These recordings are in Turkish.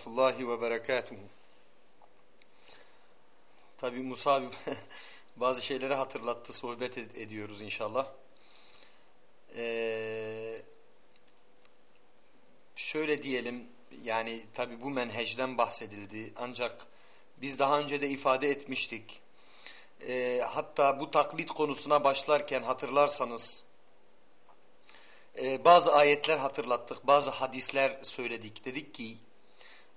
rahmetullahi ve berekatuhu. Tabi Musa bazı şeyleri hatırlattı, sohbet ed ediyoruz inşallah. Ee, şöyle diyelim, yani tabi bu menhecden bahsedildi ancak biz daha önce de ifade etmiştik. Ee, hatta bu taklit konusuna başlarken hatırlarsanız e, bazı ayetler hatırlattık, bazı hadisler söyledik. Dedik ki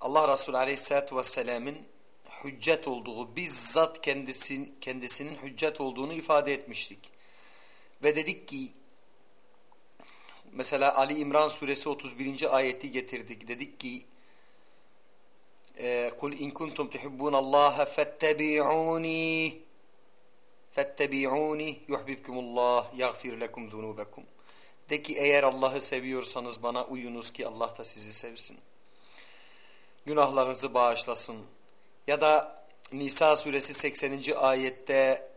Allah Resulü Aleyhisselatü Vesselam'ın hüccet olduğu, bizzat kendisin, kendisinin hüccet olduğunu ifade etmiştik. Ve dedik ki mesela Ali İmran suresi 31. ayeti getirdik. Dedik ki قُلْ اِنْ كُنْتُمْ تُحِبُّونَ اللّٰهَ فَاتَّبِعُونِي فَاتَّبِعُونِي يُحْبِبْكُمُ اللّٰهِ يَغْفِرْ لَكُمْ ذُنُوبَكُمْ De ki eğer Allah'ı seviyorsanız bana uyunuz ki Allah da sizi sevsin. Günahlarınızı bağışlasın. Ya da Nisa suresi 80. ayette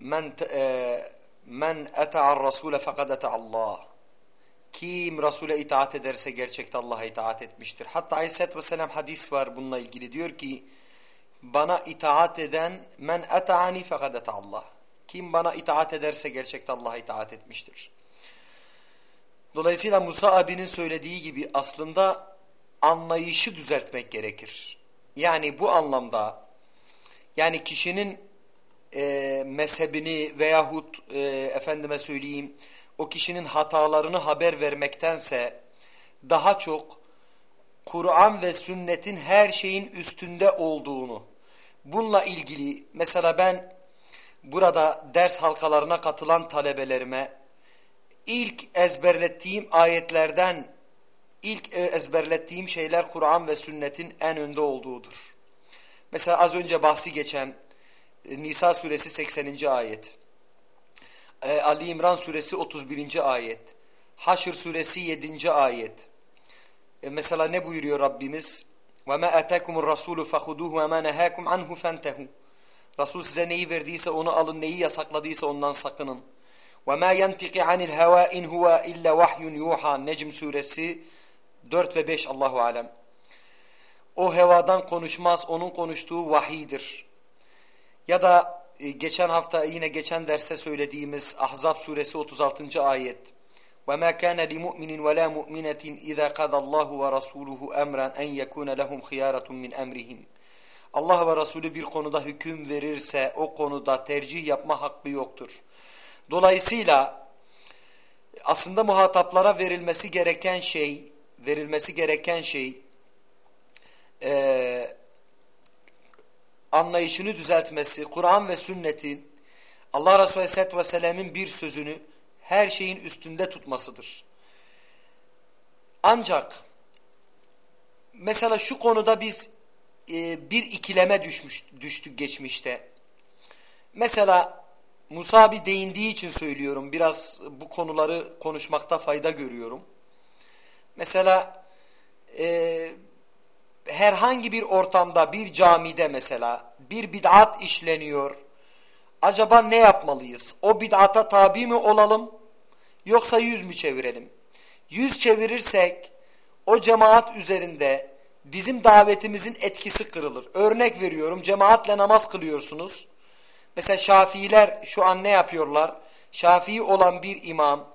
men e, men eta'ar rasule fakat eta'allah. Kim Resul'e itaat ederse gerçekte Allah'a itaat etmiştir. Hatta Aleyhisselatü Vesselam hadis var bununla ilgili. Diyor ki bana itaat eden men eta'ani fakat eta'allah. Kim bana itaat ederse gerçekte Allah'a itaat etmiştir. Dolayısıyla Musa abinin söylediği gibi aslında anlayışı düzeltmek gerekir. Yani bu anlamda yani kişinin e, mezhebini veyahut e, efendime söyleyeyim o kişinin hatalarını haber vermektense daha çok Kur'an ve sünnetin her şeyin üstünde olduğunu bununla ilgili mesela ben burada ders halkalarına katılan talebelerime ilk ezberlettiğim ayetlerden ilk e, ezberlettiğim şeyler Kur'an ve sünnetin en önde olduğudur. Mesela az önce bahsi geçen e, Nisa suresi 80. ayet. E, Ali İmran suresi 31. ayet. Haşr suresi 7. ayet. Mesela ne buyuruyor Rabbimiz? وَمَا أَتَاكُمُ الرَّسُولُ فَخُدُوهُ وَمَا نَهَاكُمْ عَنْهُ فَانْتَهُ Resul size neyi verdiyse onu alın, neyi yasakladıysa ondan sakının. وَمَا يَنْتِقِ عَنِ الْهَوَا اِنْ هُوَ اِلَّا وَحْيٌ يُوحَى Necm suresi 4 ve 5 Allahu Alem. O hevadan konuşmaz, onun konuştuğu vahidir. Ya da e, geçen hafta yine geçen derste söylediğimiz Ahzab suresi 36. ayet. وَمَا كَانَ لِمُؤْمِنٍ وَلَا مُؤْمِنَةٍ إِذَا قَدَ اللّٰهُ وَرَسُولُهُ أَمْرًا اَنْ يَكُونَ لَهُمْ خِيَارَةٌ مِنْ أَمْرِهِمْ Allah ve Resulü bir konuda hüküm verirse o konuda tercih yapma hakkı yoktur. Dolayısıyla aslında muhataplara verilmesi gereken şey, verilmesi gereken şey e, anlayışını düzeltmesi, Kur'an ve sünnetin Allah Resulü Aleyhisselatü Vesselam'ın bir sözünü her şeyin üstünde tutmasıdır. Ancak mesela şu konuda biz e, bir ikileme düşmüş, düştük geçmişte. Mesela Musa bir değindiği için söylüyorum. Biraz bu konuları konuşmakta fayda görüyorum. Mesela e, herhangi bir ortamda bir camide mesela bir bid'at işleniyor. Acaba ne yapmalıyız? O bid'ata tabi mi olalım yoksa yüz mü çevirelim? Yüz çevirirsek o cemaat üzerinde bizim davetimizin etkisi kırılır. Örnek veriyorum cemaatle namaz kılıyorsunuz. Mesela Şafiiler şu an ne yapıyorlar? Şafii olan bir imam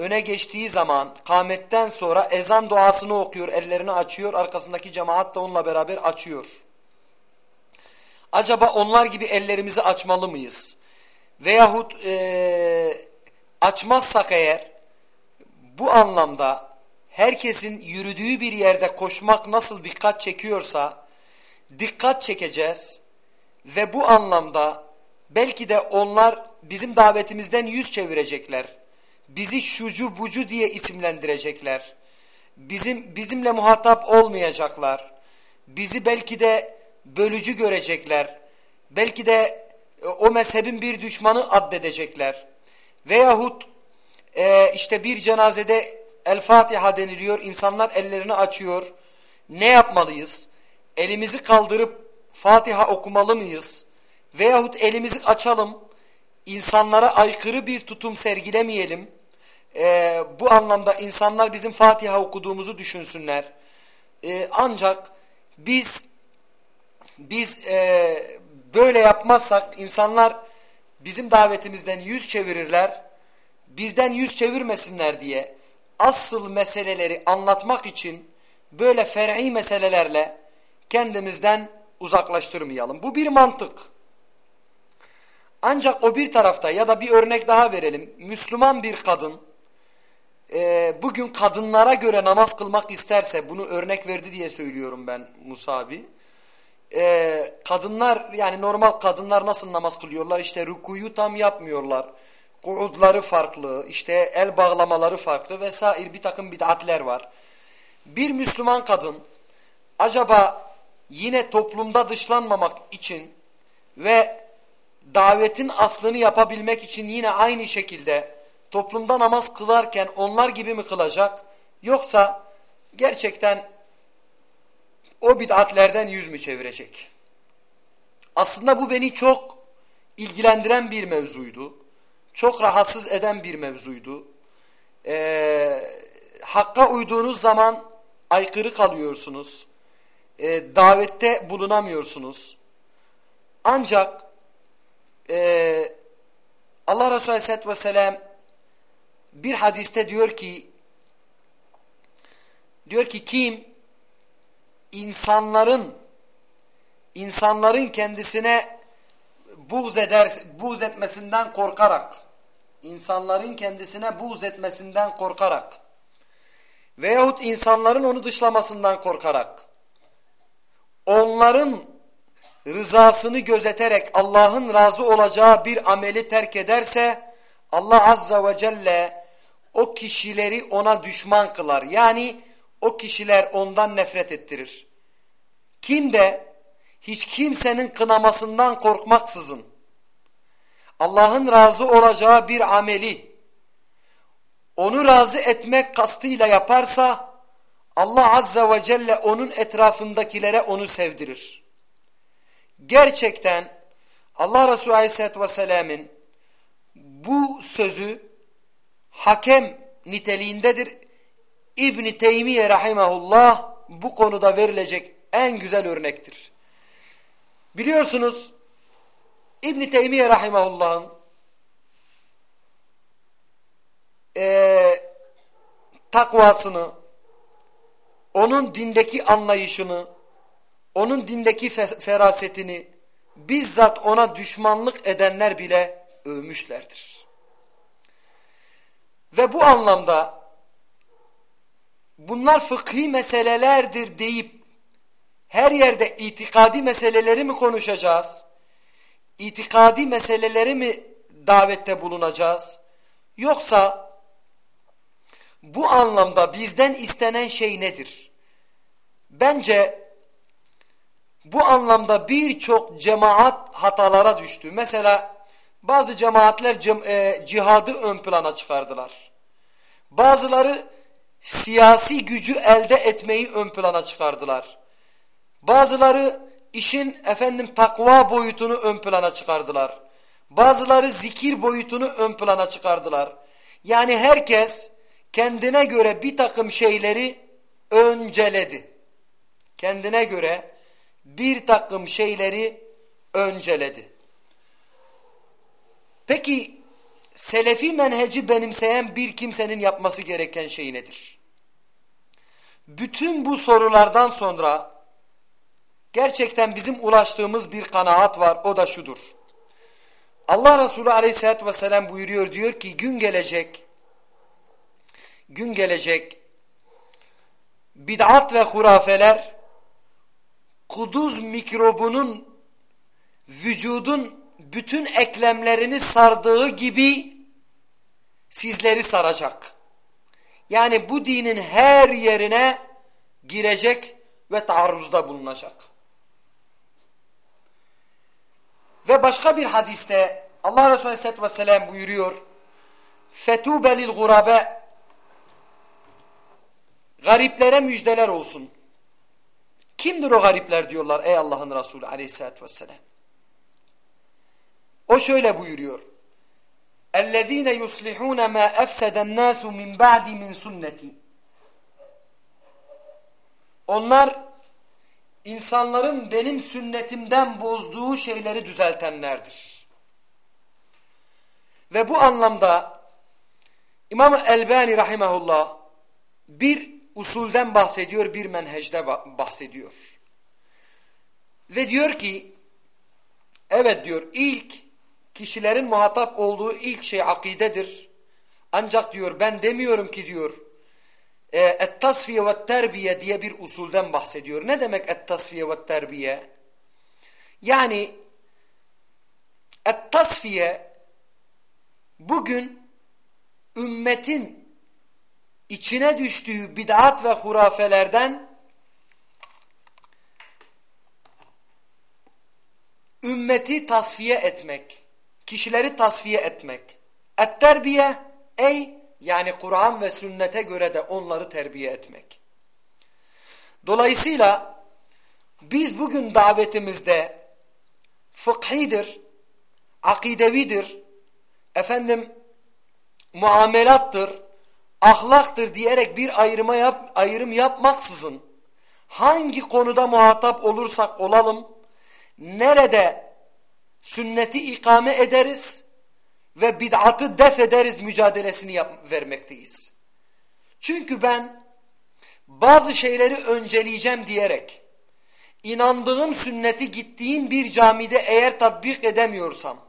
öne geçtiği zaman kametten sonra ezan duasını okuyor, ellerini açıyor, arkasındaki cemaat da onunla beraber açıyor. Acaba onlar gibi ellerimizi açmalı mıyız? Veyahut e, açmazsak eğer bu anlamda herkesin yürüdüğü bir yerde koşmak nasıl dikkat çekiyorsa dikkat çekeceğiz ve bu anlamda belki de onlar bizim davetimizden yüz çevirecekler. Bizi şucu bucu diye isimlendirecekler. Bizim bizimle muhatap olmayacaklar. Bizi belki de bölücü görecekler. Belki de e, o mezhebin bir düşmanı addedecekler. Veyahut e, işte bir cenazede El Fatiha deniliyor. İnsanlar ellerini açıyor. Ne yapmalıyız? Elimizi kaldırıp Fatiha okumalı mıyız? Veyahut elimizi açalım. İnsanlara aykırı bir tutum sergilemeyelim. Ee, bu anlamda insanlar bizim Fatiha okuduğumuzu düşünsünler. E, ancak biz biz e, böyle yapmazsak insanlar bizim davetimizden yüz çevirirler. Bizden yüz çevirmesinler diye asıl meseleleri anlatmak için böyle fer'i meselelerle kendimizden uzaklaştırmayalım. Bu bir mantık. Ancak o bir tarafta ya da bir örnek daha verelim. Müslüman bir kadın e, bugün kadınlara göre namaz kılmak isterse bunu örnek verdi diye söylüyorum ben Musa abi. E, kadınlar yani normal kadınlar nasıl namaz kılıyorlar? İşte rükuyu tam yapmıyorlar. Kuudları farklı, işte el bağlamaları farklı vesaire bir takım bid'atler var. Bir Müslüman kadın acaba yine toplumda dışlanmamak için ve davetin aslını yapabilmek için yine aynı şekilde toplumda namaz kılarken onlar gibi mi kılacak? Yoksa gerçekten o bid'atlerden yüz mü çevirecek? Aslında bu beni çok ilgilendiren bir mevzuydu. Çok rahatsız eden bir mevzuydu. Ee, hakka uyduğunuz zaman aykırı kalıyorsunuz. Ee, davette bulunamıyorsunuz. Ancak e, Allah Resulü Aleyhisselatü Vesselam bir hadiste diyor ki diyor ki kim insanların insanların kendisine buğz eder buğz etmesinden korkarak insanların kendisine buğz etmesinden korkarak veyahut insanların onu dışlamasından korkarak onların rızasını gözeterek Allah'ın razı olacağı bir ameli terk ederse Allah Azza ve Celle o kişileri ona düşman kılar. Yani o kişiler ondan nefret ettirir. Kim de hiç kimsenin kınamasından korkmaksızın Allah'ın razı olacağı bir ameli onu razı etmek kastıyla yaparsa Allah Azza ve Celle onun etrafındakilere onu sevdirir. Gerçekten Allah Resulü Aleyhisselatü Vesselam'ın bu sözü hakem niteliğindedir. İbn Teymiye rahimahullah bu konuda verilecek en güzel örnektir. Biliyorsunuz İbn Teymiye rahimahullah'ın e, takvasını, onun dindeki anlayışını, onun dindeki ferasetini bizzat ona düşmanlık edenler bile övmüşlerdir. Ve bu anlamda bunlar fıkhi meselelerdir deyip her yerde itikadi meseleleri mi konuşacağız? İtikadi meseleleri mi davette bulunacağız? Yoksa bu anlamda bizden istenen şey nedir? Bence bu anlamda birçok cemaat hatalara düştü. Mesela bazı cemaatler cem, e, cihadı ön plana çıkardılar. Bazıları siyasi gücü elde etmeyi ön plana çıkardılar. Bazıları işin efendim takva boyutunu ön plana çıkardılar. Bazıları zikir boyutunu ön plana çıkardılar. Yani herkes kendine göre bir takım şeyleri önceledi. Kendine göre bir takım şeyleri önceledi. Peki selefi menheci benimseyen bir kimsenin yapması gereken şey nedir? Bütün bu sorulardan sonra gerçekten bizim ulaştığımız bir kanaat var o da şudur. Allah Resulü aleyhissalatü vesselam buyuruyor diyor ki gün gelecek gün gelecek bid'at ve hurafeler kuduz mikrobunun vücudun bütün eklemlerini sardığı gibi sizleri saracak. Yani bu dinin her yerine girecek ve taarruzda bulunacak. Ve başka bir hadiste Allah Resulü Aleyhisselatü Vesselam buyuruyor فَتُوبَ لِلْغُرَبَ Gariplere müjdeler olsun. Kimdir o garipler diyorlar ey Allah'ın Resulü aleyhissalatü vesselam. O şöyle buyuruyor. اَلَّذ۪ينَ يُصْلِحُونَ مَا اَفْسَدَ النَّاسُ مِنْ بَعْدِ مِنْ سُنَّتِ Onlar insanların benim sünnetimden bozduğu şeyleri düzeltenlerdir. Ve bu anlamda İmam Elbani rahimahullah bir usulden bahsediyor, bir menhecde bahsediyor. Ve diyor ki, evet diyor ilk kişilerin muhatap olduğu ilk şey akidedir. Ancak diyor ben demiyorum ki diyor e, et-tasfiye ve terbiye diye bir usulden bahsediyor. Ne demek et-tasfiye ve terbiye? Yani et-tasfiye bugün ümmetin içine düştüğü bid'at ve hurafelerden ümmeti tasfiye etmek, kişileri tasfiye etmek. Et-terbiye ey yani Kur'an ve sünnete göre de onları terbiye etmek. Dolayısıyla biz bugün davetimizde fıkhidir, akidevidir, efendim muamelattır, ahlaktır diyerek bir ayrıma yap, ayrım yapmaksızın hangi konuda muhatap olursak olalım, nerede sünneti ikame ederiz ve bid'atı def ederiz mücadelesini yap vermekteyiz. Çünkü ben bazı şeyleri önceleyeceğim diyerek inandığım sünneti gittiğim bir camide eğer tatbik edemiyorsam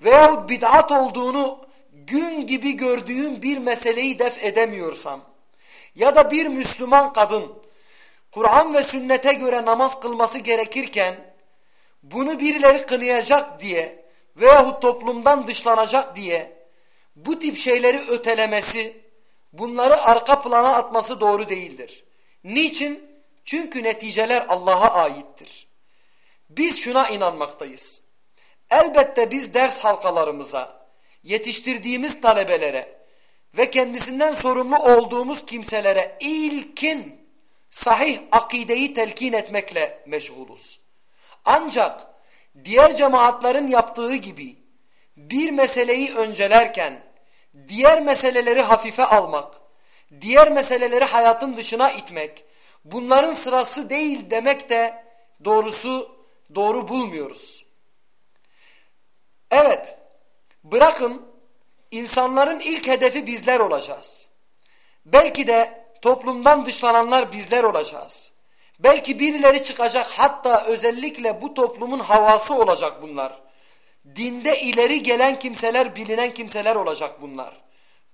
veyahut bid'at olduğunu gün gibi gördüğüm bir meseleyi def edemiyorsam ya da bir Müslüman kadın Kur'an ve sünnete göre namaz kılması gerekirken bunu birileri kınayacak diye veyahut toplumdan dışlanacak diye bu tip şeyleri ötelemesi, bunları arka plana atması doğru değildir. Niçin? Çünkü neticeler Allah'a aittir. Biz şuna inanmaktayız. Elbette biz ders halkalarımıza, yetiştirdiğimiz talebelere ve kendisinden sorumlu olduğumuz kimselere ilkin sahih akideyi telkin etmekle meşguluz. Ancak diğer cemaatlerin yaptığı gibi bir meseleyi öncelerken diğer meseleleri hafife almak, diğer meseleleri hayatın dışına itmek, bunların sırası değil demek de doğrusu doğru bulmuyoruz. Evet, bırakın insanların ilk hedefi bizler olacağız. Belki de toplumdan dışlananlar bizler olacağız. Belki birileri çıkacak hatta özellikle bu toplumun havası olacak bunlar. Dinde ileri gelen kimseler, bilinen kimseler olacak bunlar.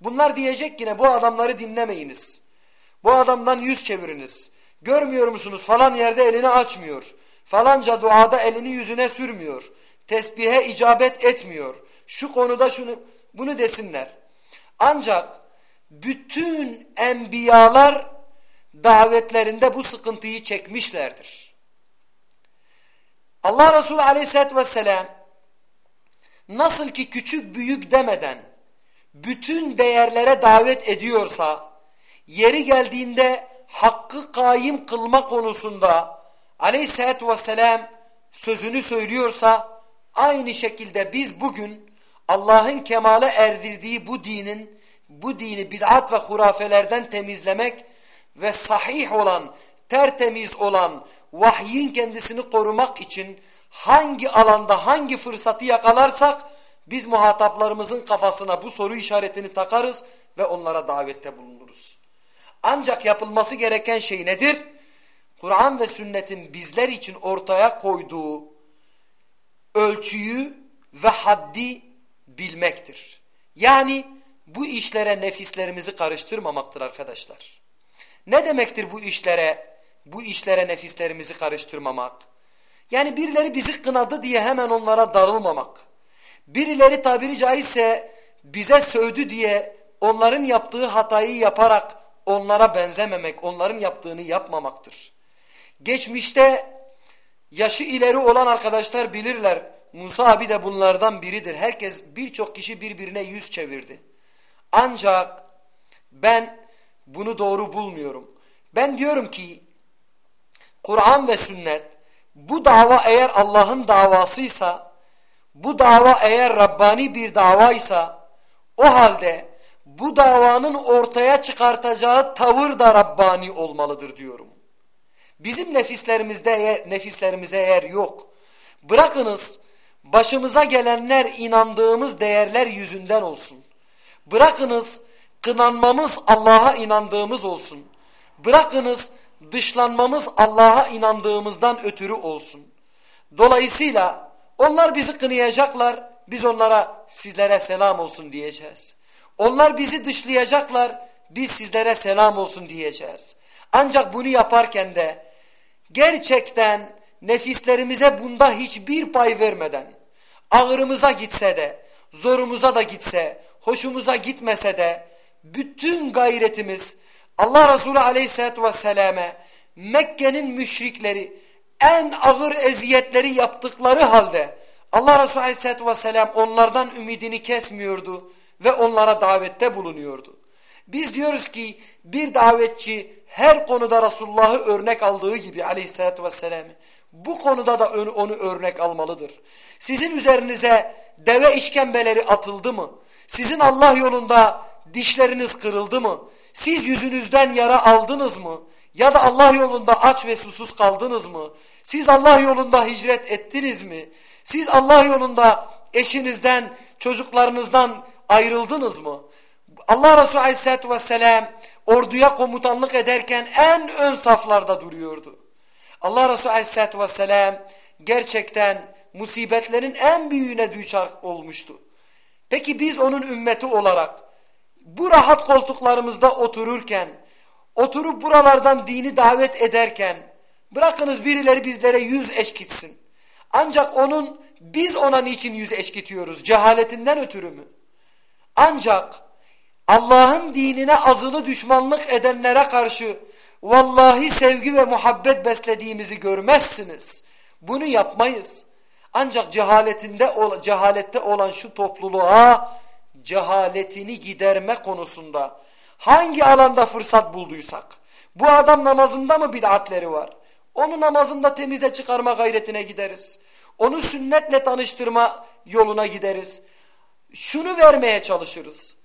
Bunlar diyecek yine bu adamları dinlemeyiniz. Bu adamdan yüz çeviriniz. Görmüyor musunuz falan yerde elini açmıyor. Falanca duada elini yüzüne sürmüyor. Tesbihe icabet etmiyor. Şu konuda şunu bunu desinler. Ancak bütün enbiyalar davetlerinde bu sıkıntıyı çekmişlerdir. Allah Resulü aleyhissalatü vesselam nasıl ki küçük büyük demeden bütün değerlere davet ediyorsa yeri geldiğinde hakkı kaim kılma konusunda aleyhissalatü vesselam sözünü söylüyorsa aynı şekilde biz bugün Allah'ın kemale erdirdiği bu dinin bu dini bid'at ve hurafelerden temizlemek ve sahih olan, tertemiz olan vahyin kendisini korumak için hangi alanda hangi fırsatı yakalarsak biz muhataplarımızın kafasına bu soru işaretini takarız ve onlara davette bulunuruz. Ancak yapılması gereken şey nedir? Kur'an ve sünnetin bizler için ortaya koyduğu ölçüyü ve haddi bilmektir. Yani bu işlere nefislerimizi karıştırmamaktır arkadaşlar. Ne demektir bu işlere, bu işlere nefislerimizi karıştırmamak? Yani birileri bizi kınadı diye hemen onlara darılmamak. Birileri tabiri caizse bize sövdü diye onların yaptığı hatayı yaparak onlara benzememek, onların yaptığını yapmamaktır. Geçmişte yaşı ileri olan arkadaşlar bilirler. Musa abi de bunlardan biridir. Herkes birçok kişi birbirine yüz çevirdi. Ancak ben bunu doğru bulmuyorum. Ben diyorum ki Kur'an ve sünnet bu dava eğer Allah'ın davasıysa bu dava eğer Rabbani bir davaysa o halde bu davanın ortaya çıkartacağı tavır da Rabbani olmalıdır diyorum. Bizim nefislerimizde nefislerimize eğer yok. Bırakınız başımıza gelenler inandığımız değerler yüzünden olsun. Bırakınız kınanmamız Allah'a inandığımız olsun. Bırakınız dışlanmamız Allah'a inandığımızdan ötürü olsun. Dolayısıyla onlar bizi kınayacaklar, biz onlara sizlere selam olsun diyeceğiz. Onlar bizi dışlayacaklar, biz sizlere selam olsun diyeceğiz. Ancak bunu yaparken de gerçekten nefislerimize bunda hiçbir pay vermeden, ağırımıza gitse de, zorumuza da gitse, hoşumuza gitmese de, bütün gayretimiz Allah Resulü aleyhissalatü vesselam'e Mekke'nin müşrikleri en ağır eziyetleri yaptıkları halde Allah Resulü aleyhissalatü vesselam onlardan ümidini kesmiyordu ve onlara davette bulunuyordu. Biz diyoruz ki bir davetçi her konuda Resulullah'ı örnek aldığı gibi aleyhissalatü vesselam bu konuda da onu örnek almalıdır. Sizin üzerinize deve işkembeleri atıldı mı? Sizin Allah yolunda dişleriniz kırıldı mı? Siz yüzünüzden yara aldınız mı? Ya da Allah yolunda aç ve susuz kaldınız mı? Siz Allah yolunda hicret ettiniz mi? Siz Allah yolunda eşinizden, çocuklarınızdan ayrıldınız mı? Allah Resulü Aleyhisselatü Vesselam orduya komutanlık ederken en ön saflarda duruyordu. Allah Resulü Aleyhisselatü Vesselam gerçekten musibetlerin en büyüğüne düçar olmuştu. Peki biz onun ümmeti olarak bu rahat koltuklarımızda otururken, oturup buralardan dini davet ederken, bırakınız birileri bizlere yüz eşkitsin. Ancak onun, biz ona niçin yüz eşkitiyoruz? Cehaletinden ötürü mü? Ancak Allah'ın dinine azılı düşmanlık edenlere karşı vallahi sevgi ve muhabbet beslediğimizi görmezsiniz. Bunu yapmayız. Ancak cehaletinde cehalette olan şu topluluğa cehaletini giderme konusunda hangi alanda fırsat bulduysak bu adam namazında mı bid'atleri var? Onu namazında temize çıkarma gayretine gideriz. Onu sünnetle tanıştırma yoluna gideriz. Şunu vermeye çalışırız.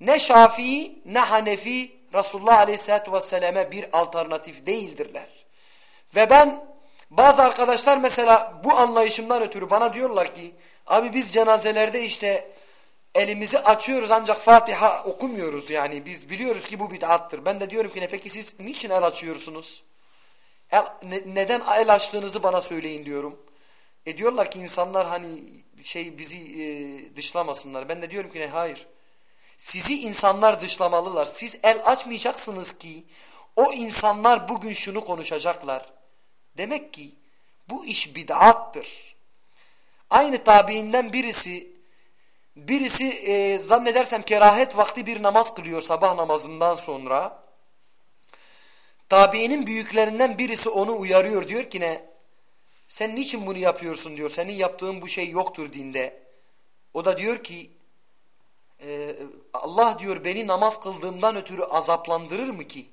Ne Şafii ne Hanefi Resulullah Aleyhisselatü Vesselam'e bir alternatif değildirler. Ve ben bazı arkadaşlar mesela bu anlayışımdan ötürü bana diyorlar ki abi biz cenazelerde işte elimizi açıyoruz ancak Fatiha okumuyoruz yani biz biliyoruz ki bu bid'attır. Ben de diyorum ki ne peki siz niçin el açıyorsunuz? El, ne, neden el açtığınızı bana söyleyin diyorum. E diyorlar ki insanlar hani şey bizi e, dışlamasınlar. Ben de diyorum ki ne hayır. Sizi insanlar dışlamalılar. Siz el açmayacaksınız ki o insanlar bugün şunu konuşacaklar. Demek ki bu iş bid'attır. Aynı tabiinden birisi birisi e, zannedersem kerahet vakti bir namaz kılıyor sabah namazından sonra. Tabiinin büyüklerinden birisi onu uyarıyor diyor ki ne sen niçin bunu yapıyorsun diyor senin yaptığın bu şey yoktur dinde. O da diyor ki e, Allah diyor beni namaz kıldığımdan ötürü azaplandırır mı ki?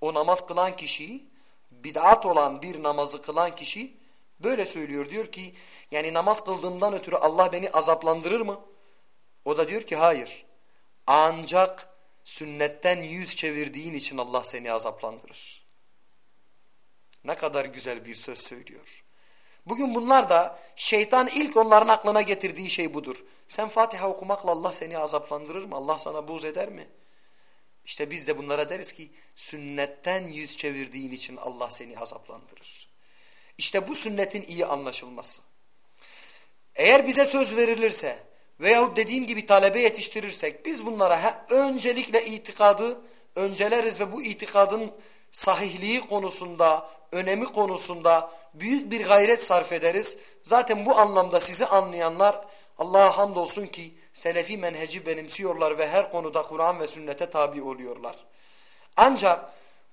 O namaz kılan kişiyi bid'at olan bir namazı kılan kişi böyle söylüyor. Diyor ki yani namaz kıldığımdan ötürü Allah beni azaplandırır mı? O da diyor ki hayır. Ancak sünnetten yüz çevirdiğin için Allah seni azaplandırır. Ne kadar güzel bir söz söylüyor. Bugün bunlar da şeytan ilk onların aklına getirdiği şey budur. Sen Fatiha okumakla Allah seni azaplandırır mı? Allah sana buz eder mi? İşte biz de bunlara deriz ki sünnetten yüz çevirdiğin için Allah seni azaplandırır. İşte bu sünnetin iyi anlaşılması. Eğer bize söz verilirse veyahut dediğim gibi talebe yetiştirirsek biz bunlara öncelikle itikadı önceleriz ve bu itikadın sahihliği konusunda, önemi konusunda büyük bir gayret sarf ederiz. Zaten bu anlamda sizi anlayanlar Allah'a hamdolsun ki selefi menheci benimsiyorlar ve her konuda Kur'an ve sünnete tabi oluyorlar. Ancak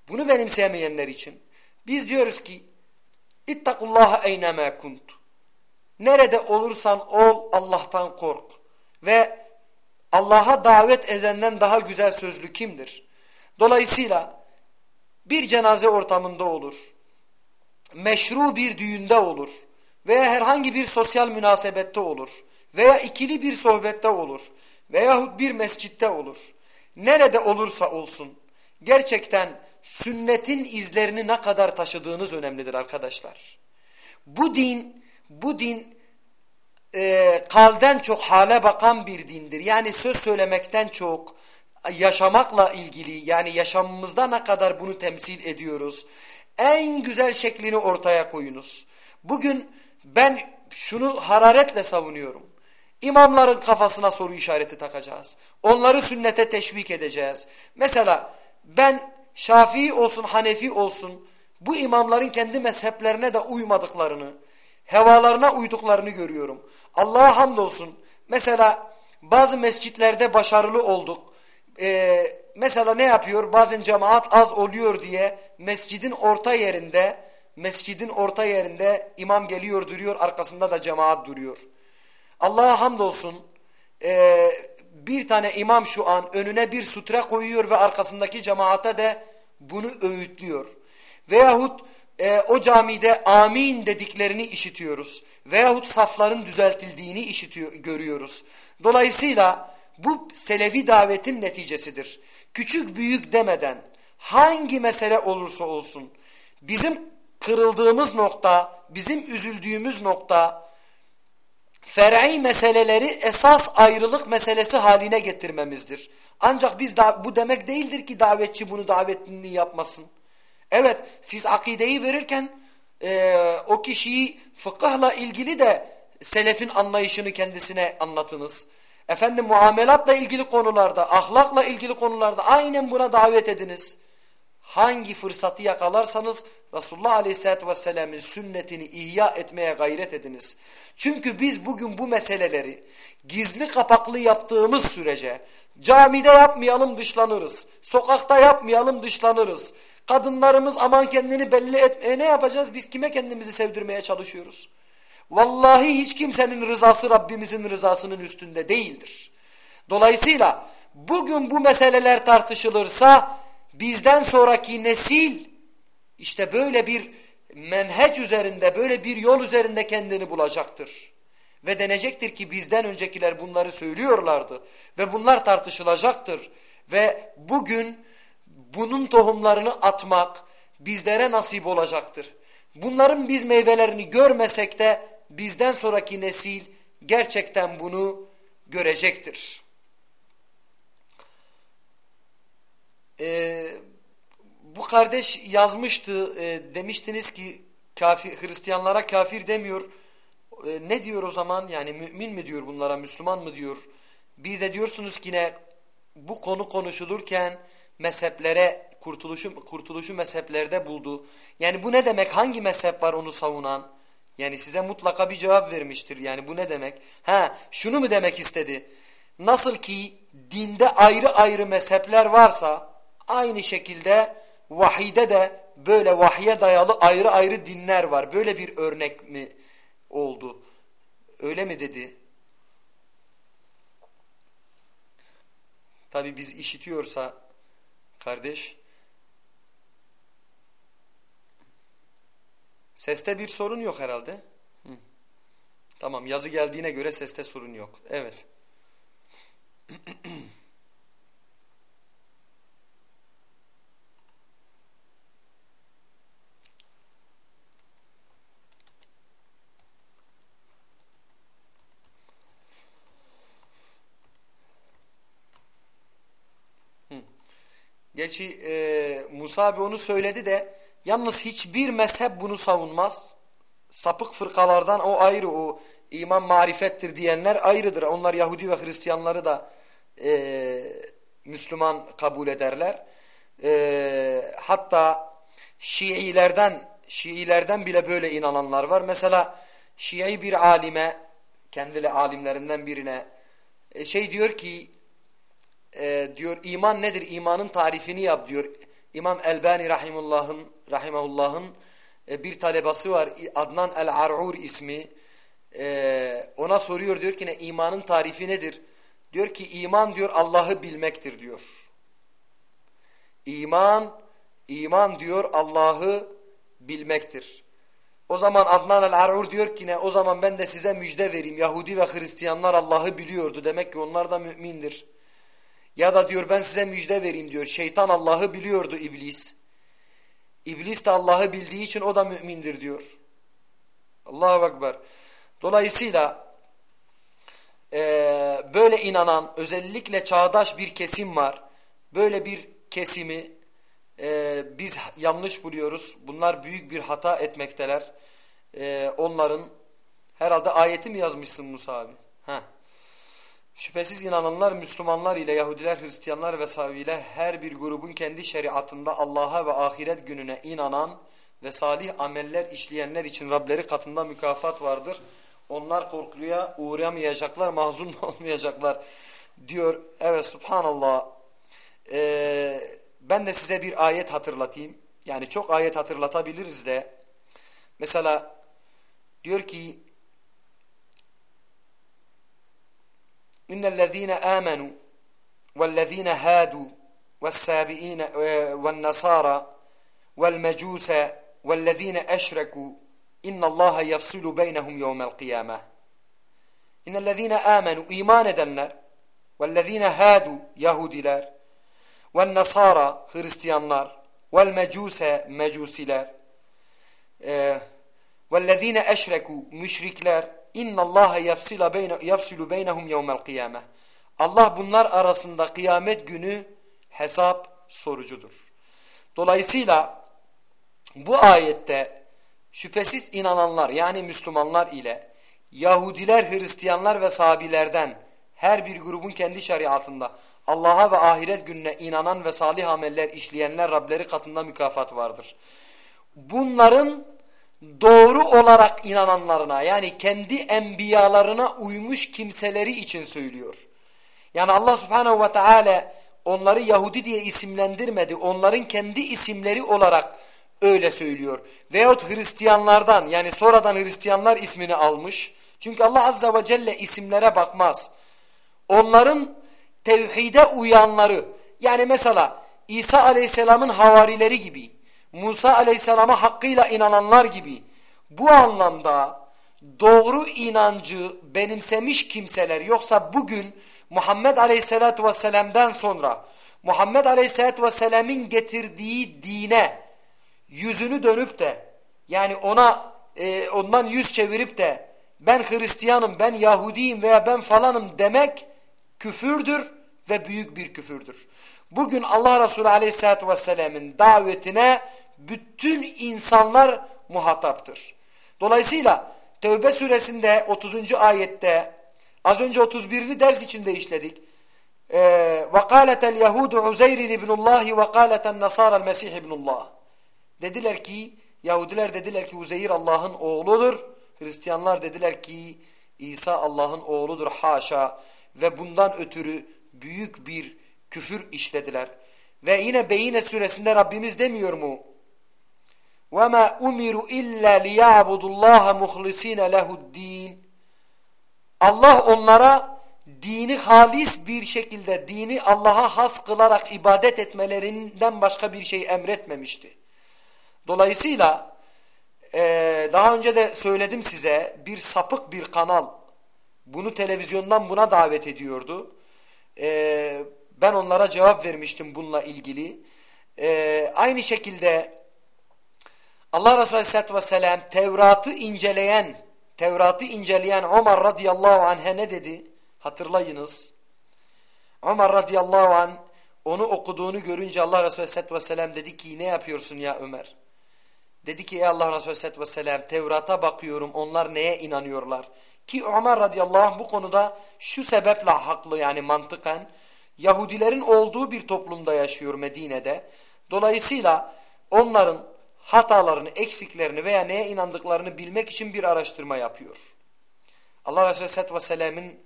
bunu benimseyemeyenler için biz diyoruz ki İttakullaha eyneme kunt. Nerede olursan ol Allah'tan kork. Ve Allah'a davet edenden daha güzel sözlü kimdir? Dolayısıyla bir cenaze ortamında olur. Meşru bir düğünde olur. Veya herhangi bir sosyal münasebette olur veya ikili bir sohbette olur veyahut bir mescitte olur. Nerede olursa olsun gerçekten sünnetin izlerini ne kadar taşıdığınız önemlidir arkadaşlar. Bu din, bu din e, kalden çok hale bakan bir dindir. Yani söz söylemekten çok yaşamakla ilgili yani yaşamımızda ne kadar bunu temsil ediyoruz. En güzel şeklini ortaya koyunuz. Bugün ben şunu hararetle savunuyorum. İmamların kafasına soru işareti takacağız. Onları sünnete teşvik edeceğiz. Mesela ben Şafii olsun, Hanefi olsun bu imamların kendi mezheplerine de uymadıklarını, hevalarına uyduklarını görüyorum. Allah'a hamdolsun. Mesela bazı mescitlerde başarılı olduk. Ee, mesela ne yapıyor? Bazen cemaat az oluyor diye mescidin orta yerinde mescidin orta yerinde imam geliyor duruyor arkasında da cemaat duruyor. Allah'a hamdolsun e, bir tane imam şu an önüne bir sutre koyuyor ve arkasındaki cemaate de bunu öğütlüyor. Veyahut e, o camide amin dediklerini işitiyoruz. Veyahut safların düzeltildiğini işitiyor, görüyoruz. Dolayısıyla bu selefi davetin neticesidir. Küçük büyük demeden hangi mesele olursa olsun bizim kırıldığımız nokta, bizim üzüldüğümüz nokta fer'i meseleleri esas ayrılık meselesi haline getirmemizdir. Ancak biz da, bu demek değildir ki davetçi bunu davetini yapmasın. Evet siz akideyi verirken e, o kişiyi fıkıhla ilgili de selefin anlayışını kendisine anlatınız. Efendim muamelatla ilgili konularda, ahlakla ilgili konularda aynen buna davet ediniz. Hangi fırsatı yakalarsanız Resulullah Aleyhisselatü Vesselam'ın sünnetini ihya etmeye gayret ediniz. Çünkü biz bugün bu meseleleri gizli kapaklı yaptığımız sürece camide yapmayalım dışlanırız. Sokakta yapmayalım dışlanırız. Kadınlarımız aman kendini belli etmeye ne yapacağız? Biz kime kendimizi sevdirmeye çalışıyoruz? Vallahi hiç kimsenin rızası Rabbimizin rızasının üstünde değildir. Dolayısıyla bugün bu meseleler tartışılırsa bizden sonraki nesil işte böyle bir menheç üzerinde, böyle bir yol üzerinde kendini bulacaktır. Ve denecektir ki bizden öncekiler bunları söylüyorlardı. Ve bunlar tartışılacaktır. Ve bugün bunun tohumlarını atmak bizlere nasip olacaktır. Bunların biz meyvelerini görmesek de bizden sonraki nesil gerçekten bunu görecektir. Ee, bu kardeş yazmıştı e, demiştiniz ki kafir, Hristiyanlara kafir demiyor. E, ne diyor o zaman yani mümin mi diyor bunlara Müslüman mı diyor. Bir de diyorsunuz ki ne bu konu konuşulurken mezheplere kurtuluşu, kurtuluşu mezheplerde buldu. Yani bu ne demek hangi mezhep var onu savunan? Yani size mutlaka bir cevap vermiştir. Yani bu ne demek? Ha, şunu mu demek istedi? Nasıl ki dinde ayrı ayrı mezhepler varsa aynı şekilde vahide de böyle vahye dayalı ayrı ayrı dinler var. Böyle bir örnek mi oldu? Öyle mi dedi? Tabi biz işitiyorsa kardeş Seste bir sorun yok herhalde. Hı. Tamam yazı geldiğine göre seste sorun yok. Evet. Gerçi e, Musa abi onu söyledi de Yalnız hiçbir mezhep bunu savunmaz. Sapık fırkalardan o ayrı o iman marifettir diyenler ayrıdır. Onlar Yahudi ve Hristiyanları da e, Müslüman kabul ederler. E, hatta Şiilerden Şiilerden bile böyle inananlar var. Mesela Şii bir alime kendili alimlerinden birine e, şey diyor ki e, diyor iman nedir? İmanın tarifini yap diyor. İmam Elbani rahimullah'ın rahimahullah'ın e, bir talebası var Adnan el-Ar'ur ismi. E, ona soruyor diyor ki ne imanın tarifi nedir? Diyor ki iman diyor Allah'ı bilmektir diyor. İman, iman diyor Allah'ı bilmektir. O zaman Adnan el-Ar'ur diyor ki ne o zaman ben de size müjde vereyim. Yahudi ve Hristiyanlar Allah'ı biliyordu. Demek ki onlar da mümindir. Ya da diyor ben size müjde vereyim diyor. Şeytan Allah'ı biliyordu iblis. İblis de Allah'ı bildiği için o da mümindir diyor. Allahu Ekber. Dolayısıyla e, böyle inanan özellikle çağdaş bir kesim var. Böyle bir kesimi e, biz yanlış buluyoruz. Bunlar büyük bir hata etmekteler. E, onların herhalde ayeti mi yazmışsın Musa abi? Heh. Şüphesiz inananlar Müslümanlar ile Yahudiler, Hristiyanlar ve Saviler her bir grubun kendi şeriatında Allah'a ve ahiret gününe inanan ve salih ameller işleyenler için Rableri katında mükafat vardır. Onlar korkuya uğrayamayacaklar, mahzun olmayacaklar diyor. Evet subhanallah. Ee, ben de size bir ayet hatırlatayım. Yani çok ayet hatırlatabiliriz de. Mesela diyor ki إن الذين آمنوا والذين هادوا والسابئين آه، والنصارى والمجوس والذين أشركوا إن الله يفصل بينهم يوم القيامة. إن الذين آمنوا إيمان دنر والذين هادوا Yahudiler والنصارى Hristiyanlar والمجوس مجوس لار آه، والذين أشركوا Müşrikler Yafsila beyne yafsilu beynehum yevmel kıyame. Allah bunlar arasında kıyamet günü hesap sorucudur. Dolayısıyla bu ayette şüphesiz inananlar yani Müslümanlar ile Yahudiler, Hristiyanlar ve sahabilerden her bir grubun kendi şeriatında Allah'a ve ahiret gününe inanan ve salih ameller işleyenler Rableri katında mükafat vardır. Bunların doğru olarak inananlarına yani kendi enbiyalarına uymuş kimseleri için söylüyor. Yani Allah subhanehu ve teala onları Yahudi diye isimlendirmedi. Onların kendi isimleri olarak öyle söylüyor. Veyahut Hristiyanlardan yani sonradan Hristiyanlar ismini almış. Çünkü Allah azze ve celle isimlere bakmaz. Onların tevhide uyanları yani mesela İsa aleyhisselamın havarileri gibi Musa aleyhisselama hakkıyla inananlar gibi bu anlamda doğru inancı benimsemiş kimseler yoksa bugün Muhammed aleyhisselatü vesselam'dan sonra Muhammed aleyhisselatü vesselam'ın getirdiği dine yüzünü dönüp de yani ona e, ondan yüz çevirip de ben Hristiyanım, ben Yahudiyim veya ben falanım demek küfürdür ve büyük bir küfürdür. Bugün Allah Resulü Aleyhisselatü Vesselam'ın davetine bütün insanlar muhataptır. Dolayısıyla Tevbe suresinde 30. ayette az önce 31'ini ders içinde işledik. وَقَالَتَ الْيَهُودُ عُزَيْرٍ اِبْنُ اللّٰهِ وَقَالَتَ النَّصَارَ الْمَسِيحِ اِبْنُ اللّٰهِ Dediler ki, Yahudiler dediler ki Uzeyr Allah'ın oğludur. Hristiyanlar dediler ki İsa Allah'ın oğludur haşa ve bundan ötürü büyük bir küfür işlediler. Ve yine Beyine suresinde Rabbimiz demiyor mu? وَمَا اُمِرُوا اِلَّا لِيَعْبُدُ اللّٰهَ مُخْلِس۪ينَ لَهُ الدِّينَ Allah onlara dini halis bir şekilde dini Allah'a has kılarak ibadet etmelerinden başka bir şey emretmemişti. Dolayısıyla e, daha önce de söyledim size bir sapık bir kanal bunu televizyondan buna davet ediyordu. E, ben onlara cevap vermiştim bununla ilgili. E, aynı şekilde Allah Resulü Aleyhisselatü Vesselam Tevrat'ı inceleyen, Tevrat'ı inceleyen Ömer radıyallahu anh'e ne dedi? Hatırlayınız. Ömer radıyallahu anh onu okuduğunu görünce Allah Resulü Aleyhisselatü Vesselam dedi ki ne yapıyorsun ya Ömer? Dedi ki ey Allah Resulü Aleyhisselatü Vesselam Tevrat'a bakıyorum onlar neye inanıyorlar? Ki Ömer radıyallahu anh bu konuda şu sebeple haklı yani mantıken Yahudilerin olduğu bir toplumda yaşıyor Medine'de. Dolayısıyla onların hatalarını, eksiklerini veya neye inandıklarını bilmek için bir araştırma yapıyor. Allah Resulü Aleyhisselatü Vesselam'ın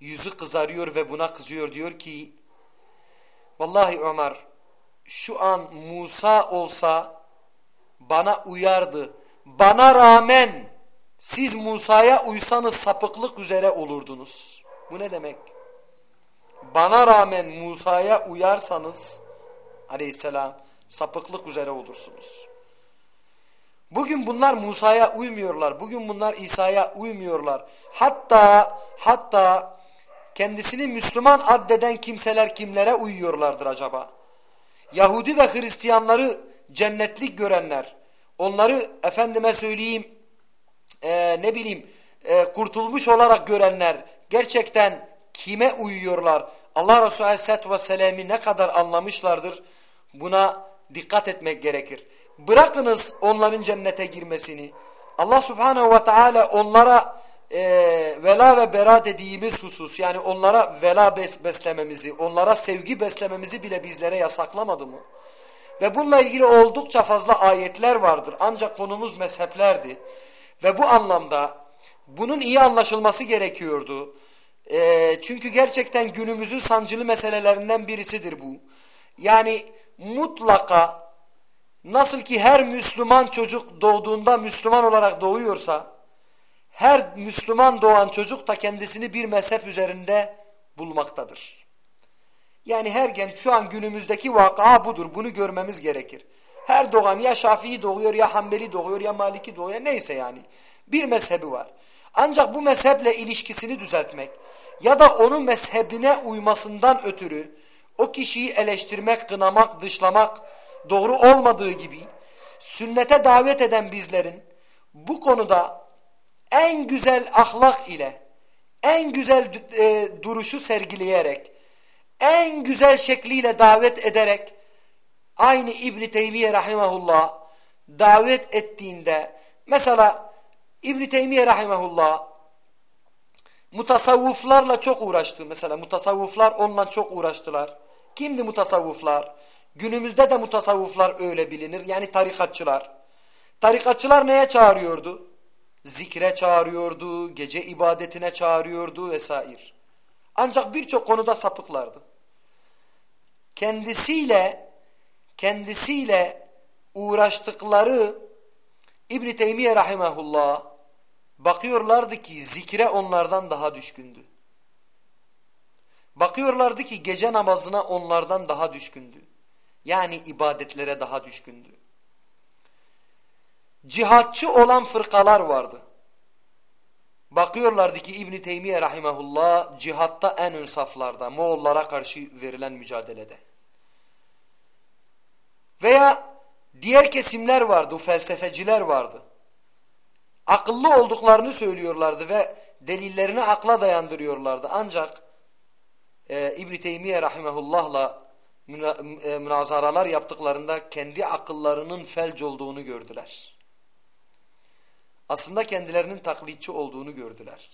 yüzü kızarıyor ve buna kızıyor. Diyor ki, Vallahi Ömer şu an Musa olsa bana uyardı. Bana rağmen siz Musa'ya uysanız sapıklık üzere olurdunuz. Bu ne demek? Bana rağmen Musa'ya uyarsanız aleyhisselam sapıklık üzere olursunuz. Bugün bunlar Musa'ya uymuyorlar. Bugün bunlar İsa'ya uymuyorlar. Hatta hatta kendisini Müslüman addeden kimseler kimlere uyuyorlardır acaba? Yahudi ve Hristiyanları cennetlik görenler, onları efendime söyleyeyim e, ne bileyim e, kurtulmuş olarak görenler gerçekten kime uyuyorlar? Allah Resulü Aleyhisselatü Vesselam'ı ne kadar anlamışlardır? Buna dikkat etmek gerekir. Bırakınız onların cennete girmesini. Allah Subhanahu ve Teala onlara e, vela ve bera dediğimiz husus yani onlara vela bes beslememizi, onlara sevgi beslememizi bile bizlere yasaklamadı mı? Ve bununla ilgili oldukça fazla ayetler vardır. Ancak konumuz mezheplerdi. Ve bu anlamda bunun iyi anlaşılması gerekiyordu. E, çünkü gerçekten günümüzün sancılı meselelerinden birisidir bu. Yani mutlaka nasıl ki her Müslüman çocuk doğduğunda Müslüman olarak doğuyorsa her Müslüman doğan çocuk da kendisini bir mezhep üzerinde bulmaktadır. Yani her genç şu an günümüzdeki vaka budur. Bunu görmemiz gerekir. Her doğan ya Şafii doğuyor ya Hanbeli doğuyor ya Maliki doğuyor neyse yani. Bir mezhebi var. Ancak bu mezheple ilişkisini düzeltmek ya da onun mezhebine uymasından ötürü o kişiyi eleştirmek, kınamak, dışlamak doğru olmadığı gibi sünnete davet eden bizlerin bu konuda en güzel ahlak ile en güzel e, duruşu sergileyerek en güzel şekliyle davet ederek aynı İbn Teymiye rahimehullah davet ettiğinde mesela İbn Teymiye rahimehullah mutasavvuflarla çok uğraştı. Mesela mutasavvuflar onunla çok uğraştılar. Kimdi mutasavvuflar? Günümüzde de mutasavvuflar öyle bilinir. Yani tarikatçılar. Tarikatçılar neye çağırıyordu? Zikre çağırıyordu, gece ibadetine çağırıyordu vesaire. Ancak birçok konuda sapıklardı. Kendisiyle kendisiyle uğraştıkları İbn Teymiye rahimehullah bakıyorlardı ki zikre onlardan daha düşkündü. Bakıyorlardı ki gece namazına onlardan daha düşkündü. Yani ibadetlere daha düşkündü. Cihatçı olan fırkalar vardı. Bakıyorlardı ki İbn Teymiye rahimehullah cihatta en ön saflarda Moğollara karşı verilen mücadelede. Veya diğer kesimler vardı, felsefeciler vardı. Akıllı olduklarını söylüyorlardı ve delillerini akla dayandırıyorlardı. Ancak e, İbn Teymiye rahimehullah'la münazaralar yaptıklarında kendi akıllarının felç olduğunu gördüler. Aslında kendilerinin taklitçi olduğunu gördüler.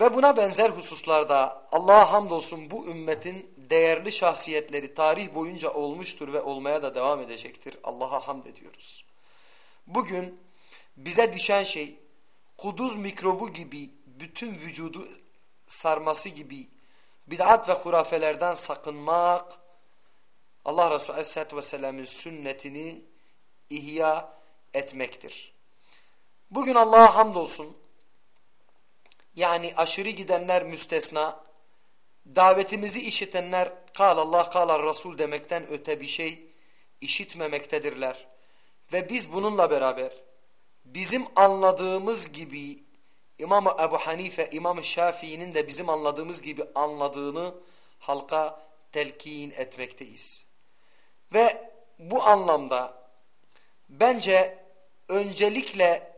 Ve buna benzer hususlarda Allah'a hamdolsun bu ümmetin değerli şahsiyetleri tarih boyunca olmuştur ve olmaya da devam edecektir. Allah'a hamd ediyoruz. Bugün bize düşen şey kuduz mikrobu gibi bütün vücudu sarması gibi bid'at ve hurafelerden sakınmak, Allah Resulü Aleyhisselatü Vesselam'ın sünnetini ihya etmektir. Bugün Allah'a hamdolsun, yani aşırı gidenler müstesna, davetimizi işitenler kal Allah kal Resul demekten öte bir şey işitmemektedirler. Ve biz bununla beraber bizim anladığımız gibi İmam Ebu Hanife, İmam Şafii'nin de bizim anladığımız gibi anladığını halka telkin etmekteyiz. Ve bu anlamda bence öncelikle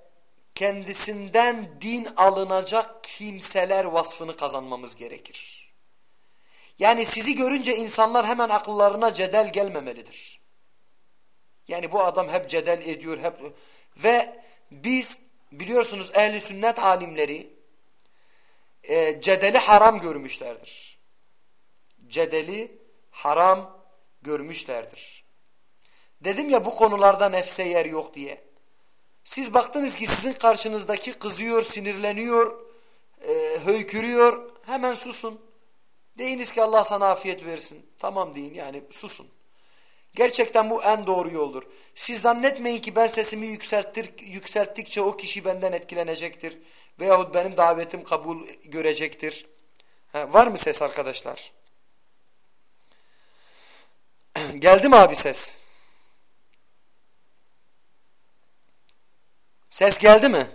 kendisinden din alınacak kimseler vasfını kazanmamız gerekir. Yani sizi görünce insanlar hemen akıllarına cedel gelmemelidir. Yani bu adam hep cedel ediyor hep ve biz biliyorsunuz ehli sünnet alimleri e, cedeli haram görmüşlerdir. Cedeli haram görmüşlerdir. Dedim ya bu konularda nefse yer yok diye. Siz baktınız ki sizin karşınızdaki kızıyor, sinirleniyor, e, höykürüyor. Hemen susun. Deyiniz ki Allah sana afiyet versin. Tamam deyin yani susun. Gerçekten bu en doğru yoldur. Siz zannetmeyin ki ben sesimi yükselttir, yükselttikçe o kişi benden etkilenecektir. Veyahut benim davetim kabul görecektir. Ha, var mı ses arkadaşlar? Geldi mi abi ses? Ses geldi mi?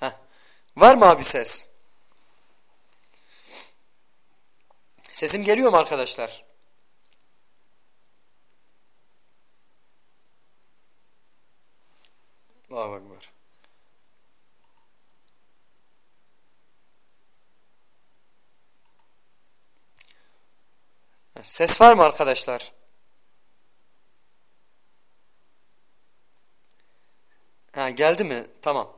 Heh. Var mı abi ses? Sesim geliyor mu arkadaşlar? Allahu Ekber. Ses var mı arkadaşlar? Ha, geldi mi? Tamam.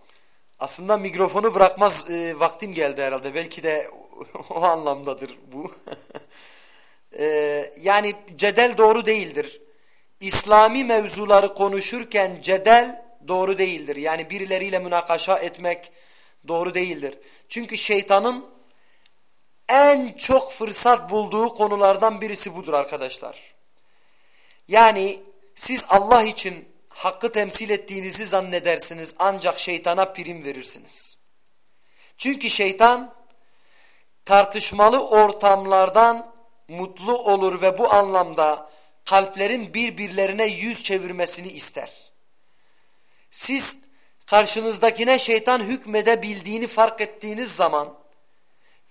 Aslında mikrofonu bırakmaz e, vaktim geldi herhalde. Belki de o anlamdadır bu. e, yani cedel doğru değildir. İslami mevzuları konuşurken cedel doğru değildir. Yani birileriyle münakaşa etmek doğru değildir. Çünkü şeytanın en çok fırsat bulduğu konulardan birisi budur arkadaşlar. Yani siz Allah için hakkı temsil ettiğinizi zannedersiniz ancak şeytana prim verirsiniz. Çünkü şeytan tartışmalı ortamlardan mutlu olur ve bu anlamda kalplerin birbirlerine yüz çevirmesini ister. Siz karşınızdakine şeytan hükmedebildiğini fark ettiğiniz zaman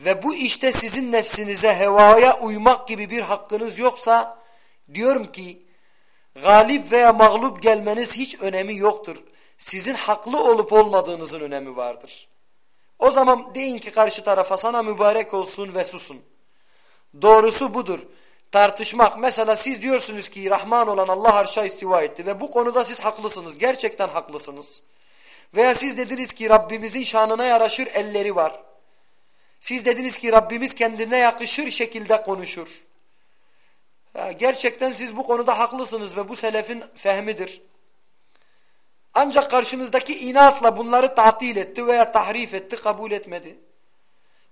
ve bu işte sizin nefsinize hevaya uymak gibi bir hakkınız yoksa diyorum ki galip veya mağlup gelmeniz hiç önemi yoktur. Sizin haklı olup olmadığınızın önemi vardır. O zaman deyin ki karşı tarafa sana mübarek olsun ve susun. Doğrusu budur. Tartışmak mesela siz diyorsunuz ki Rahman olan Allah arşa istiva etti ve bu konuda siz haklısınız. Gerçekten haklısınız. Veya siz dediniz ki Rabbimizin şanına yaraşır elleri var. Siz dediniz ki Rabbimiz kendine yakışır şekilde konuşur. Gerçekten siz bu konuda haklısınız ve bu selefin fehmidir. Ancak karşınızdaki inatla bunları tatil etti veya tahrif etti, kabul etmedi.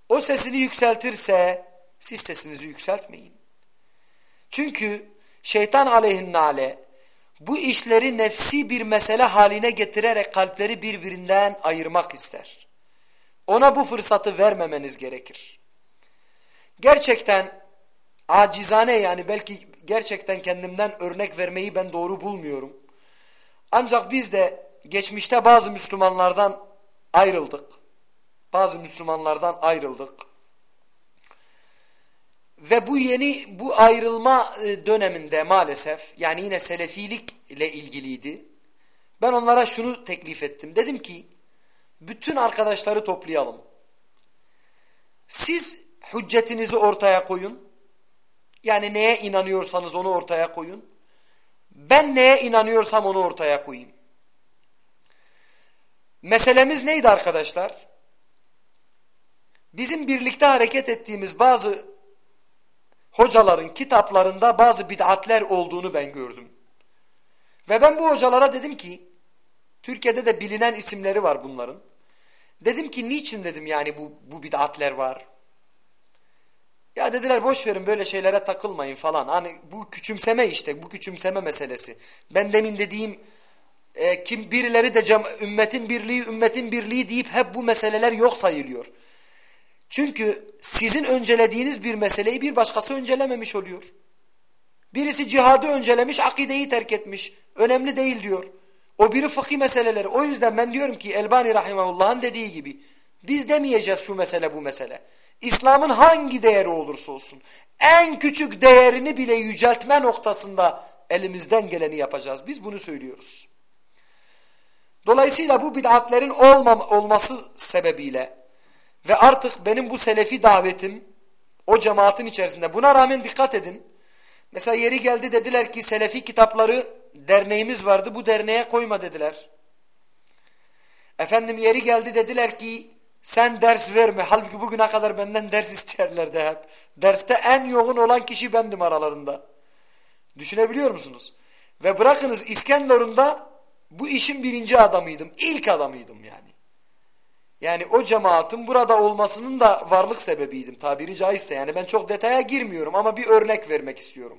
O sesini yükseltirse siz sesinizi yükseltmeyin. Çünkü şeytan aleyhinnale bu işleri nefsi bir mesele haline getirerek kalpleri birbirinden ayırmak ister. Ona bu fırsatı vermemeniz gerekir. Gerçekten acizane yani belki gerçekten kendimden örnek vermeyi ben doğru bulmuyorum. Ancak biz de geçmişte bazı Müslümanlardan ayrıldık. Bazı Müslümanlardan ayrıldık. Ve bu yeni bu ayrılma e, döneminde maalesef yani yine selefilik ile ilgiliydi. Ben onlara şunu teklif ettim. Dedim ki bütün arkadaşları toplayalım. Siz hüccetinizi ortaya koyun. Yani neye inanıyorsanız onu ortaya koyun. Ben neye inanıyorsam onu ortaya koyayım. Meselemiz neydi arkadaşlar? Bizim birlikte hareket ettiğimiz bazı hocaların kitaplarında bazı bid'atler olduğunu ben gördüm. Ve ben bu hocalara dedim ki, Türkiye'de de bilinen isimleri var bunların. Dedim ki niçin dedim yani bu, bu bid'atler var. Ya dediler boş verin böyle şeylere takılmayın falan. Hani bu küçümseme işte bu küçümseme meselesi. Ben demin dediğim e, kim birileri de cem, ümmetin birliği ümmetin birliği deyip hep bu meseleler yok sayılıyor. Çünkü sizin öncelediğiniz bir meseleyi bir başkası öncelememiş oluyor. Birisi cihadı öncelemiş, akideyi terk etmiş. Önemli değil diyor. O biri fıkhi meseleleri. O yüzden ben diyorum ki Elbani Rahimahullah'ın dediği gibi biz demeyeceğiz şu mesele bu mesele. İslam'ın hangi değeri olursa olsun en küçük değerini bile yüceltme noktasında elimizden geleni yapacağız. Biz bunu söylüyoruz. Dolayısıyla bu bid'atlerin olmam olması sebebiyle ve artık benim bu selefi davetim o cemaatin içerisinde buna rağmen dikkat edin. Mesela yeri geldi dediler ki selefi kitapları derneğimiz vardı bu derneğe koyma dediler. Efendim yeri geldi dediler ki sen ders verme. Halbuki bugüne kadar benden ders isterlerdi hep. Derste en yoğun olan kişi bendim aralarında. Düşünebiliyor musunuz? Ve bırakınız İskenderun'da bu işin birinci adamıydım. İlk adamıydım yani. Yani o cemaatin burada olmasının da varlık sebebiydim tabiri caizse. Yani ben çok detaya girmiyorum ama bir örnek vermek istiyorum.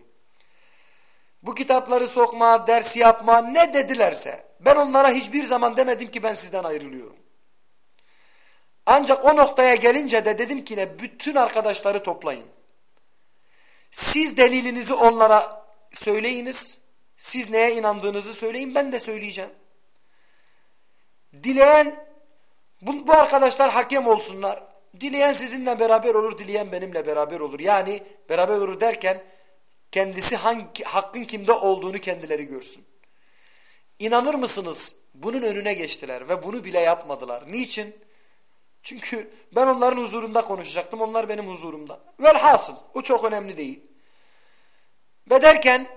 Bu kitapları sokma, ders yapma ne dedilerse ben onlara hiçbir zaman demedim ki ben sizden ayrılıyorum. Ancak o noktaya gelince de dedim ki ne bütün arkadaşları toplayın. Siz delilinizi onlara söyleyiniz. Siz neye inandığınızı söyleyin ben de söyleyeceğim. Dileyen bu, bu arkadaşlar hakem olsunlar. Dileyen sizinle beraber olur, dileyen benimle beraber olur. Yani beraber olur derken kendisi hangi hakkın kimde olduğunu kendileri görsün. İnanır mısınız? Bunun önüne geçtiler ve bunu bile yapmadılar. Niçin? Çünkü ben onların huzurunda konuşacaktım. Onlar benim huzurumda. Velhasıl o çok önemli değil. Ve derken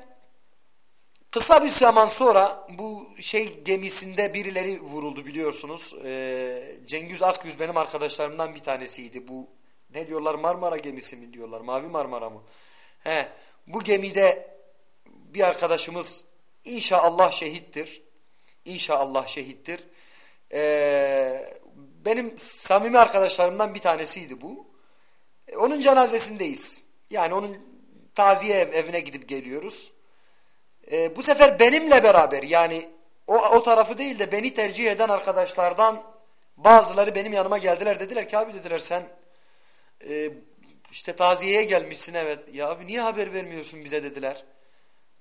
kısa bir zaman sonra bu şey gemisinde birileri vuruldu biliyorsunuz. Ee, Cengiz Akyüz benim arkadaşlarımdan bir tanesiydi. Bu ne diyorlar Marmara gemisi mi diyorlar? Mavi Marmara mı? He, bu gemide bir arkadaşımız inşallah şehittir. İnşallah şehittir. Ee, benim samimi arkadaşlarımdan bir tanesiydi bu. Ee, onun cenazesindeyiz. Yani onun taziye ev, evine gidip geliyoruz. Ee, bu sefer benimle beraber yani o, o tarafı değil de beni tercih eden arkadaşlardan bazıları benim yanıma geldiler. Dediler ki abi dediler sen e, işte taziyeye gelmişsin evet. Ya abi niye haber vermiyorsun bize dediler.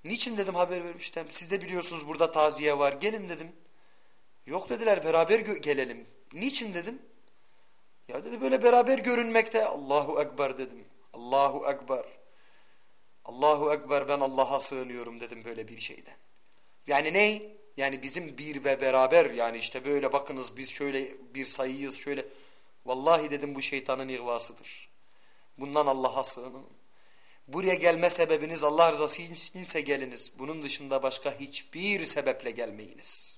Niçin dedim haber vermiştim. Siz de biliyorsunuz burada taziye var. Gelin dedim. Yok dediler beraber gelelim. Niçin dedim. Ya dedi böyle beraber görünmekte. Allahu Ekber dedim. Allahu Ekber. Allahu Ekber ben Allah'a sığınıyorum dedim böyle bir şeyden. Yani ne? Yani bizim bir ve beraber yani işte böyle bakınız biz şöyle bir sayıyız şöyle. Vallahi dedim bu şeytanın ihvasıdır. Bundan Allah'a sığının. Buraya gelme sebebiniz Allah rızası içinse geliniz. Bunun dışında başka hiçbir sebeple gelmeyiniz.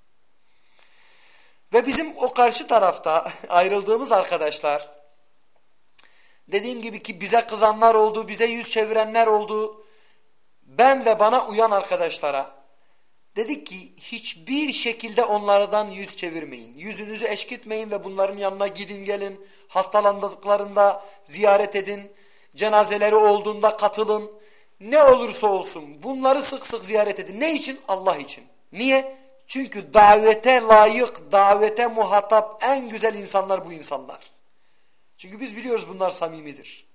Ve bizim o karşı tarafta ayrıldığımız arkadaşlar dediğim gibi ki bize kızanlar oldu, bize yüz çevirenler oldu. Ben ve bana uyan arkadaşlara dedik ki hiçbir şekilde onlardan yüz çevirmeyin. Yüzünüzü eşkitmeyin ve bunların yanına gidin gelin. Hastalandıklarında ziyaret edin cenazeleri olduğunda katılın. Ne olursa olsun bunları sık sık ziyaret edin. Ne için? Allah için. Niye? Çünkü davete layık, davete muhatap en güzel insanlar bu insanlar. Çünkü biz biliyoruz bunlar samimidir.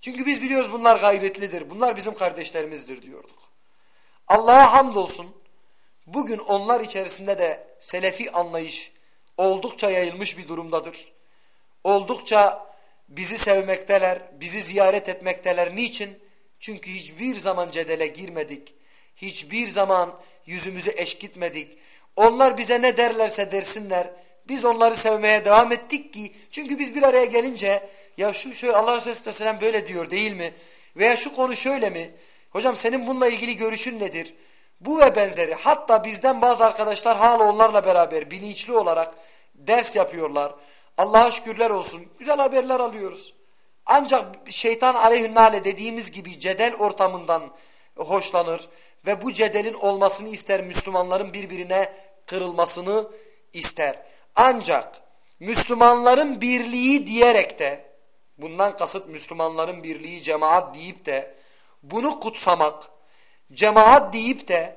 Çünkü biz biliyoruz bunlar gayretlidir. Bunlar bizim kardeşlerimizdir diyorduk. Allah'a hamdolsun. Bugün onlar içerisinde de selefi anlayış oldukça yayılmış bir durumdadır. Oldukça bizi sevmekteler, bizi ziyaret etmekteler. Niçin? Çünkü hiçbir zaman cedele girmedik. Hiçbir zaman yüzümüzü eşkitmedik. Onlar bize ne derlerse dersinler. Biz onları sevmeye devam ettik ki çünkü biz bir araya gelince ya şu şöyle Allah Resulü Aleyhisselam böyle diyor değil mi? Veya şu konu şöyle mi? Hocam senin bununla ilgili görüşün nedir? Bu ve benzeri hatta bizden bazı arkadaşlar hala onlarla beraber bilinçli olarak ders yapıyorlar. Allah'a şükürler olsun. Güzel haberler alıyoruz. Ancak şeytan aleyhünnale dediğimiz gibi cedel ortamından hoşlanır ve bu cedelin olmasını ister Müslümanların birbirine kırılmasını ister. Ancak Müslümanların birliği diyerek de bundan kasıt Müslümanların birliği cemaat deyip de bunu kutsamak cemaat deyip de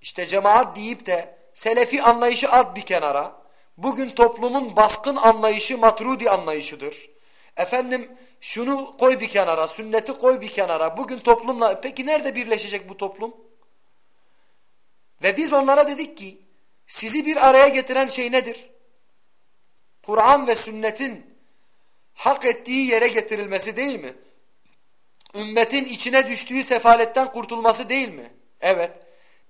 işte cemaat deyip de selefi anlayışı at bir kenara Bugün toplumun baskın anlayışı matrudi anlayışıdır. Efendim şunu koy bir kenara, sünneti koy bir kenara. Bugün toplumla peki nerede birleşecek bu toplum? Ve biz onlara dedik ki sizi bir araya getiren şey nedir? Kur'an ve sünnetin hak ettiği yere getirilmesi değil mi? Ümmetin içine düştüğü sefaletten kurtulması değil mi? Evet.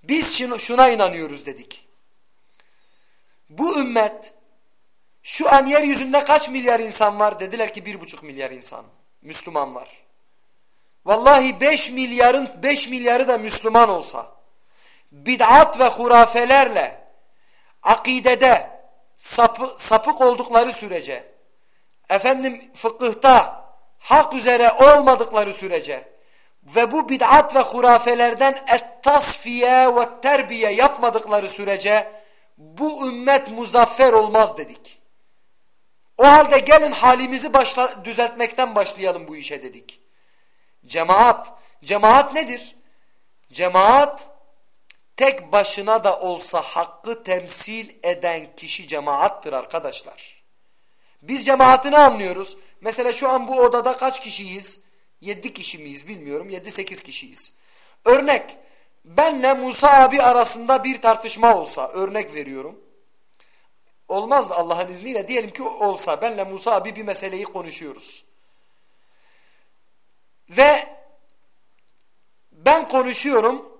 Biz şuna inanıyoruz dedik. Bu ümmet şu an yeryüzünde kaç milyar insan var? Dediler ki bir buçuk milyar insan. Müslüman var. Vallahi beş milyarın beş milyarı da Müslüman olsa bid'at ve hurafelerle akidede sapı, sapık oldukları sürece efendim fıkıhta hak üzere olmadıkları sürece ve bu bid'at ve hurafelerden et-tasfiye ve terbiye yapmadıkları sürece bu ümmet muzaffer olmaz dedik. O halde gelin halimizi başla, düzeltmekten başlayalım bu işe dedik. Cemaat. Cemaat nedir? Cemaat tek başına da olsa hakkı temsil eden kişi cemaattır arkadaşlar. Biz cemaatini anlıyoruz. Mesela şu an bu odada kaç kişiyiz? Yedi kişi miyiz bilmiyorum. Yedi sekiz kişiyiz. Örnek benle Musa abi arasında bir tartışma olsa örnek veriyorum. olmaz da Allah'ın izniyle diyelim ki olsa benle Musa abi bir meseleyi konuşuyoruz. Ve ben konuşuyorum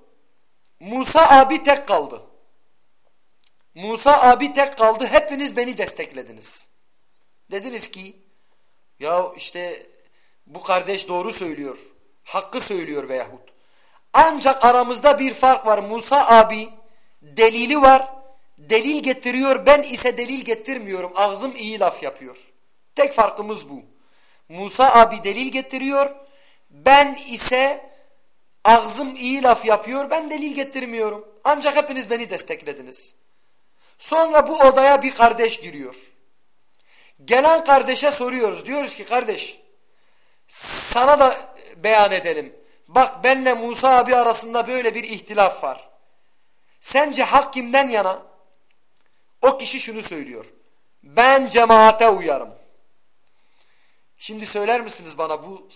Musa abi tek kaldı. Musa abi tek kaldı hepiniz beni desteklediniz. Dediniz ki ya işte bu kardeş doğru söylüyor. Hakkı söylüyor veyahut. Ancak aramızda bir fark var. Musa abi delili var. Delil getiriyor. Ben ise delil getirmiyorum. Ağzım iyi laf yapıyor. Tek farkımız bu. Musa abi delil getiriyor. Ben ise ağzım iyi laf yapıyor. Ben delil getirmiyorum. Ancak hepiniz beni desteklediniz. Sonra bu odaya bir kardeş giriyor. Gelen kardeşe soruyoruz. Diyoruz ki kardeş sana da beyan edelim. Bak benle Musa abi arasında böyle bir ihtilaf var. Sence hak kimden yana? O kişi şunu söylüyor. Ben cemaate uyarım. Şimdi söyler misiniz bana bu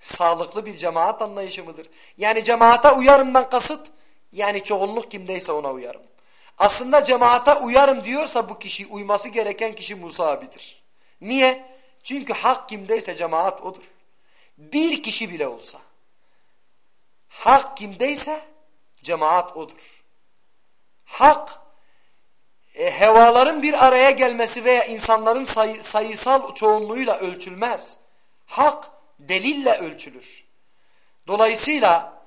sağlıklı bir cemaat anlayışı mıdır? Yani cemaate uyarımdan kasıt yani çoğunluk kimdeyse ona uyarım. Aslında cemaate uyarım diyorsa bu kişi uyması gereken kişi Musa abidir. Niye? Çünkü hak kimdeyse cemaat odur. Bir kişi bile olsa. Hak kimdeyse cemaat odur. Hak e, hevaların bir araya gelmesi veya insanların sayı, sayısal çoğunluğuyla ölçülmez. Hak delille ölçülür. Dolayısıyla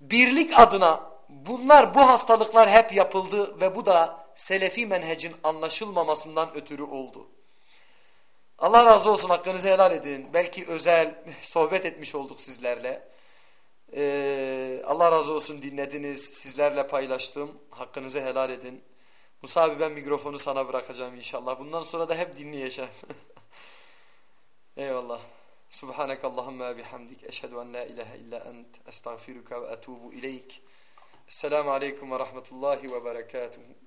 birlik adına bunlar bu hastalıklar hep yapıldı ve bu da selefi menhecin anlaşılmamasından ötürü oldu. Allah razı olsun hakkınızı helal edin. Belki özel sohbet etmiş olduk sizlerle. Ee, Allah razı olsun dinlediniz. Sizlerle paylaştım. Hakkınızı helal edin. Musa abi ben mikrofonu sana bırakacağım inşallah. Bundan sonra da hep dinleyeceğim. Eyvallah. Bihamdik. Eşhedü en la ilahe illa ent. Estağfiruka ve etubu ileyk. Esselamu aleyküm ve rahmetullahi ve berekatuhu.